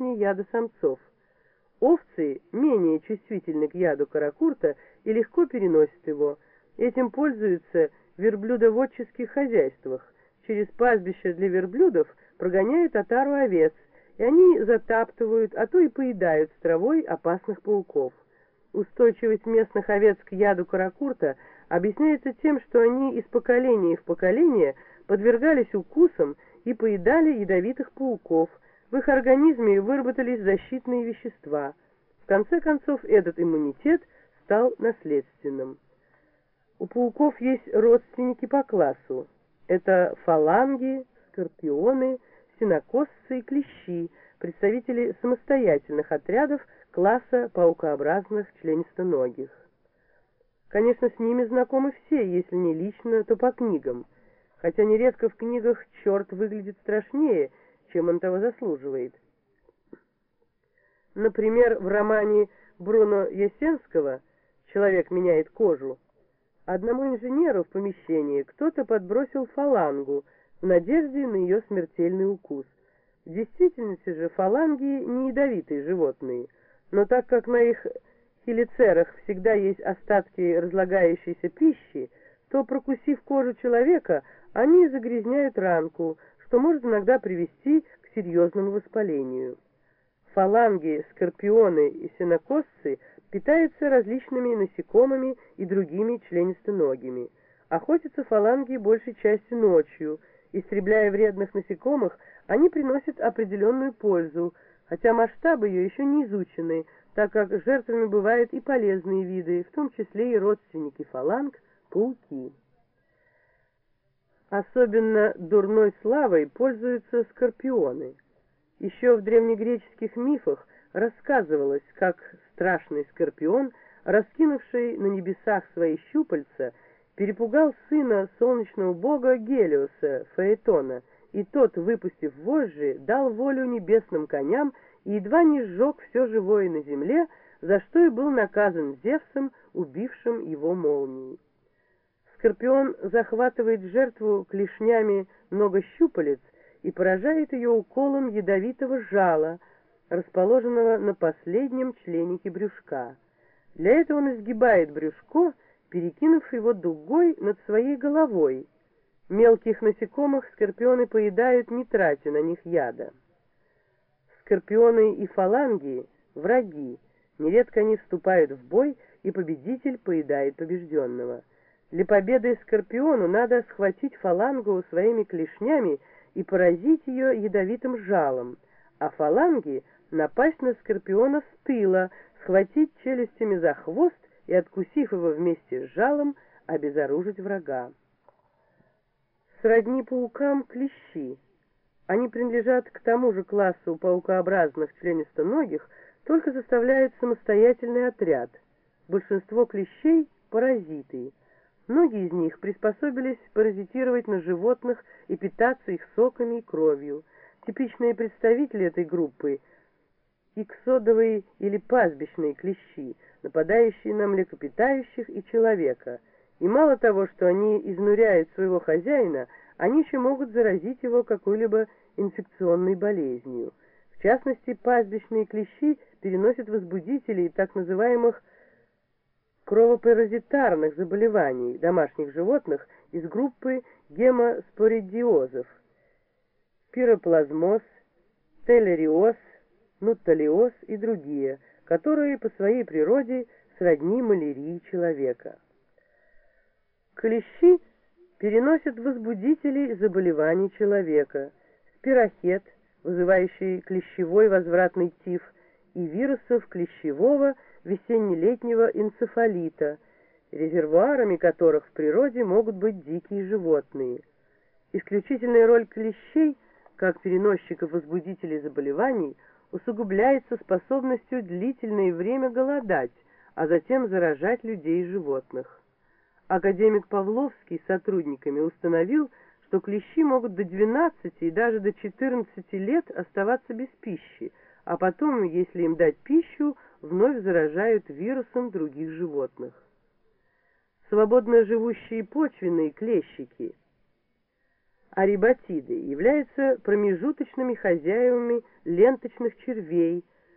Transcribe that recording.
специфичнее яда самцов. Овцы менее чувствительны к яду каракурта и легко переносят его. Этим пользуются верблюдоводческих хозяйствах. Через пастбище для верблюдов прогоняют отару овец, и они затаптывают, а то и поедают с травой опасных пауков. Устойчивость местных овец к яду каракурта объясняется тем, что они из поколения в поколение подвергались укусам и поедали ядовитых пауков. В их организме выработались защитные вещества. В конце концов, этот иммунитет стал наследственным. У пауков есть родственники по классу. Это фаланги, скорпионы, синокосцы и клещи, представители самостоятельных отрядов класса паукообразных членистоногих. Конечно, с ними знакомы все, если не лично, то по книгам, хотя нередко в книгах черт выглядит страшнее, чем он того заслуживает. Например, в романе Бруно Ясенского «Человек меняет кожу» одному инженеру в помещении кто-то подбросил фалангу в надежде на ее смертельный укус. В действительности же фаланги не ядовитые животные, но так как на их хелицерах всегда есть остатки разлагающейся пищи, то, прокусив кожу человека, они загрязняют ранку, что может иногда привести к серьезному воспалению. Фаланги, скорпионы и сенокосцы питаются различными насекомыми и другими членистоногими. Охотятся фаланги большей частью ночью. Истребляя вредных насекомых, они приносят определенную пользу, хотя масштабы ее еще не изучены, так как жертвами бывают и полезные виды, в том числе и родственники фаланг – пауки. Особенно дурной славой пользуются скорпионы. Еще в древнегреческих мифах рассказывалось, как страшный скорпион, раскинувший на небесах свои щупальца, перепугал сына солнечного бога Гелиоса, Фаэтона, и тот, выпустив вожжи, дал волю небесным коням и едва не сжег все живое на земле, за что и был наказан Зевсом, убившим его молнией. Скорпион захватывает жертву клешнями много щупалец и поражает ее уколом ядовитого жала, расположенного на последнем членике брюшка. Для этого он изгибает брюшко, перекинув его дугой над своей головой. Мелких насекомых скорпионы поедают, не тратя на них яда. Скорпионы и фаланги — враги. Нередко они вступают в бой, и победитель поедает побежденного. Для победы скорпиону надо схватить фалангу своими клешнями и поразить ее ядовитым жалом, а фаланги напасть на скорпиона с тыла, схватить челюстями за хвост и, откусив его вместе с жалом, обезоружить врага. Сродни паукам клещи. Они принадлежат к тому же классу паукообразных членистоногих, только составляют самостоятельный отряд. Большинство клещей – паразиты. Многие из них приспособились паразитировать на животных и питаться их соками и кровью. Типичные представители этой группы – иксодовые или пастбищные клещи, нападающие на млекопитающих и человека. И мало того, что они изнуряют своего хозяина, они еще могут заразить его какой-либо инфекционной болезнью. В частности, пастбищные клещи переносят возбудители так называемых кровопаразитарных заболеваний домашних животных из группы гемоспоридиозов, пироплазмоз, телериоз, нуталиоз и другие, которые по своей природе сродни малярии человека. Клещи переносят возбудители заболеваний человека, спирохет, вызывающий клещевой возвратный тиф, и вирусов клещевого весенне-летнего энцефалита, резервуарами которых в природе могут быть дикие животные. Исключительная роль клещей, как переносчиков возбудителей заболеваний – усугубляется способностью длительное время голодать, а затем заражать людей и животных. Академик Павловский с сотрудниками установил, что клещи могут до 12 и даже до 14 лет оставаться без пищи, а потом, если им дать пищу, вновь заражают вирусом других животных. Свободно живущие почвенные клещики. ариботиды являются промежуточными хозяевами ленточных червей,